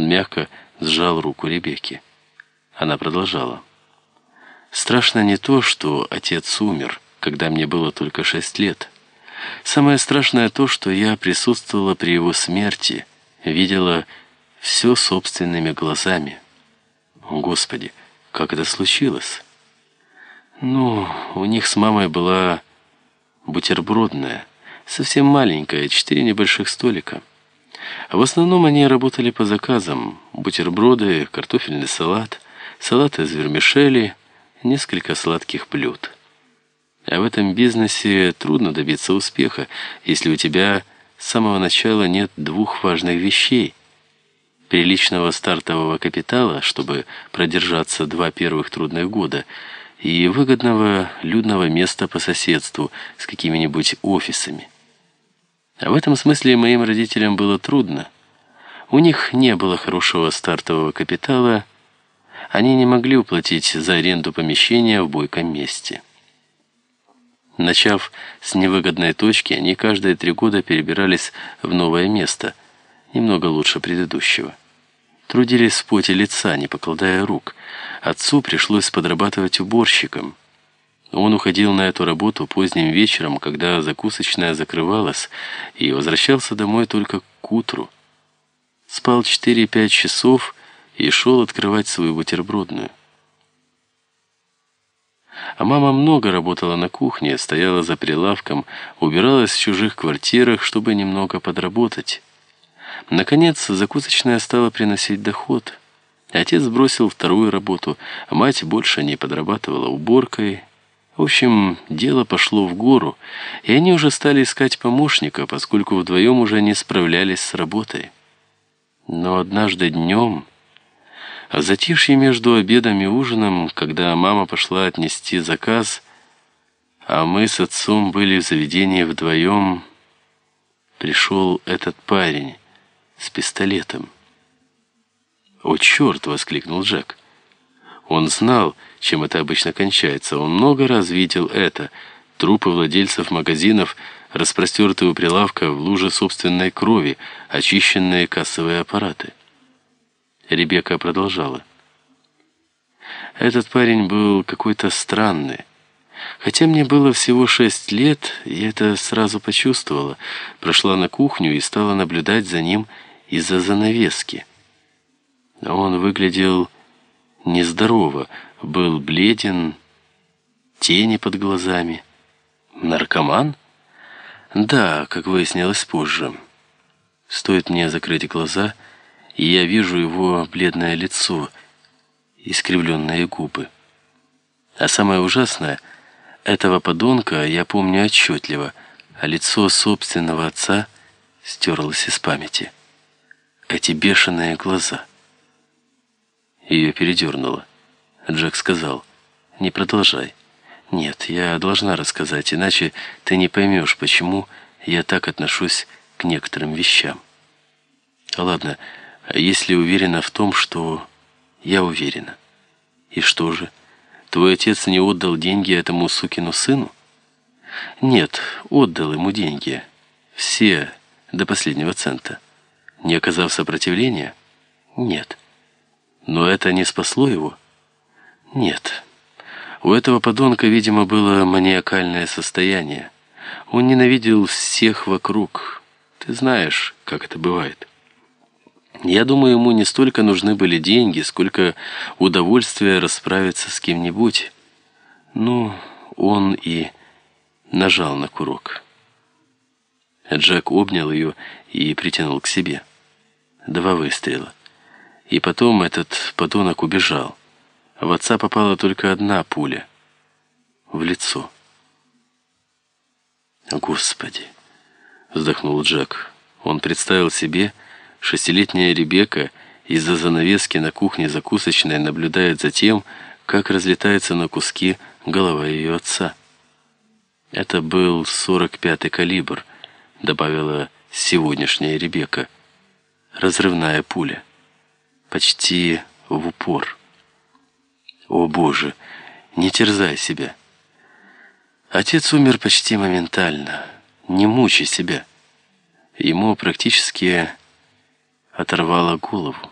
Он мягко сжал руку Ребекки. Она продолжала. «Страшно не то, что отец умер, когда мне было только шесть лет. Самое страшное то, что я присутствовала при его смерти, видела все собственными глазами. Господи, как это случилось?» «Ну, у них с мамой была бутербродная, совсем маленькая, четыре небольших столика». В основном они работали по заказам. Бутерброды, картофельный салат, салат из вермишели, несколько сладких блюд. А в этом бизнесе трудно добиться успеха, если у тебя с самого начала нет двух важных вещей. Приличного стартового капитала, чтобы продержаться два первых трудных года, и выгодного людного места по соседству с какими-нибудь офисами. А в этом смысле моим родителям было трудно. У них не было хорошего стартового капитала, они не могли уплатить за аренду помещения в бойком месте. Начав с невыгодной точки, они каждые три года перебирались в новое место, немного лучше предыдущего. Трудились в поте лица, не покладая рук. Отцу пришлось подрабатывать уборщиком – он уходил на эту работу поздним вечером, когда закусочная закрывалась, и возвращался домой только к утру. Спал 4-5 часов и шел открывать свою бутербродную. А мама много работала на кухне, стояла за прилавком, убиралась в чужих квартирах, чтобы немного подработать. Наконец, закусочная стала приносить доход. Отец бросил вторую работу, а мать больше не подрабатывала уборкой, в общем, дело пошло в гору, и они уже стали искать помощника, поскольку вдвоем уже не справлялись с работой. Но однажды днем, в затишье между обедом и ужином, когда мама пошла отнести заказ, а мы с отцом были в заведении вдвоем, пришел этот парень с пистолетом. «О, черт!» — воскликнул Джек. Он знал, чем это обычно кончается. Он много раз видел это. Трупы владельцев магазинов, распростертые у прилавка в луже собственной крови, очищенные кассовые аппараты. Ребекка продолжала. Этот парень был какой-то странный. Хотя мне было всего шесть лет, я это сразу почувствовала. Прошла на кухню и стала наблюдать за ним из-за занавески. Он выглядел нездорово, был бледен, тени под глазами. Наркоман? Да, как выяснилось позже. Стоит мне закрыть глаза, и я вижу его бледное лицо, искривленные губы. А самое ужасное, этого подонка я помню отчетливо, а лицо собственного отца стерлось из памяти. Эти бешеные глаза — ее передернуло. Джек сказал, «Не продолжай». «Нет, я должна рассказать, иначе ты не поймешь, почему я так отношусь к некоторым вещам». «Ладно, а если уверена в том, что я уверена». «И что же? Твой отец не отдал деньги этому сукину сыну?» «Нет, отдал ему деньги. Все, до последнего цента. Не оказав сопротивления?» «Нет». Но это не спасло его? Нет. У этого подонка, видимо, было маниакальное состояние. Он ненавидел всех вокруг. Ты знаешь, как это бывает. Я думаю, ему не столько нужны были деньги, сколько удовольствие расправиться с кем-нибудь. Ну, он и нажал на курок. Джек обнял ее и притянул к себе. Два выстрела. И потом этот подонок убежал. В отца попала только одна пуля. В лицо. «Господи!» — вздохнул Джек. Он представил себе, шестилетняя Ребекка из-за занавески на кухне закусочной наблюдает за тем, как разлетается на куски голова ее отца. «Это был 45-й калибр», — добавила сегодняшняя Ребекка. «Разрывная пуля» почти в упор. О Боже, не терзай себя. Отец умер почти моментально. Не мучай себя. Ему практически оторвало голову.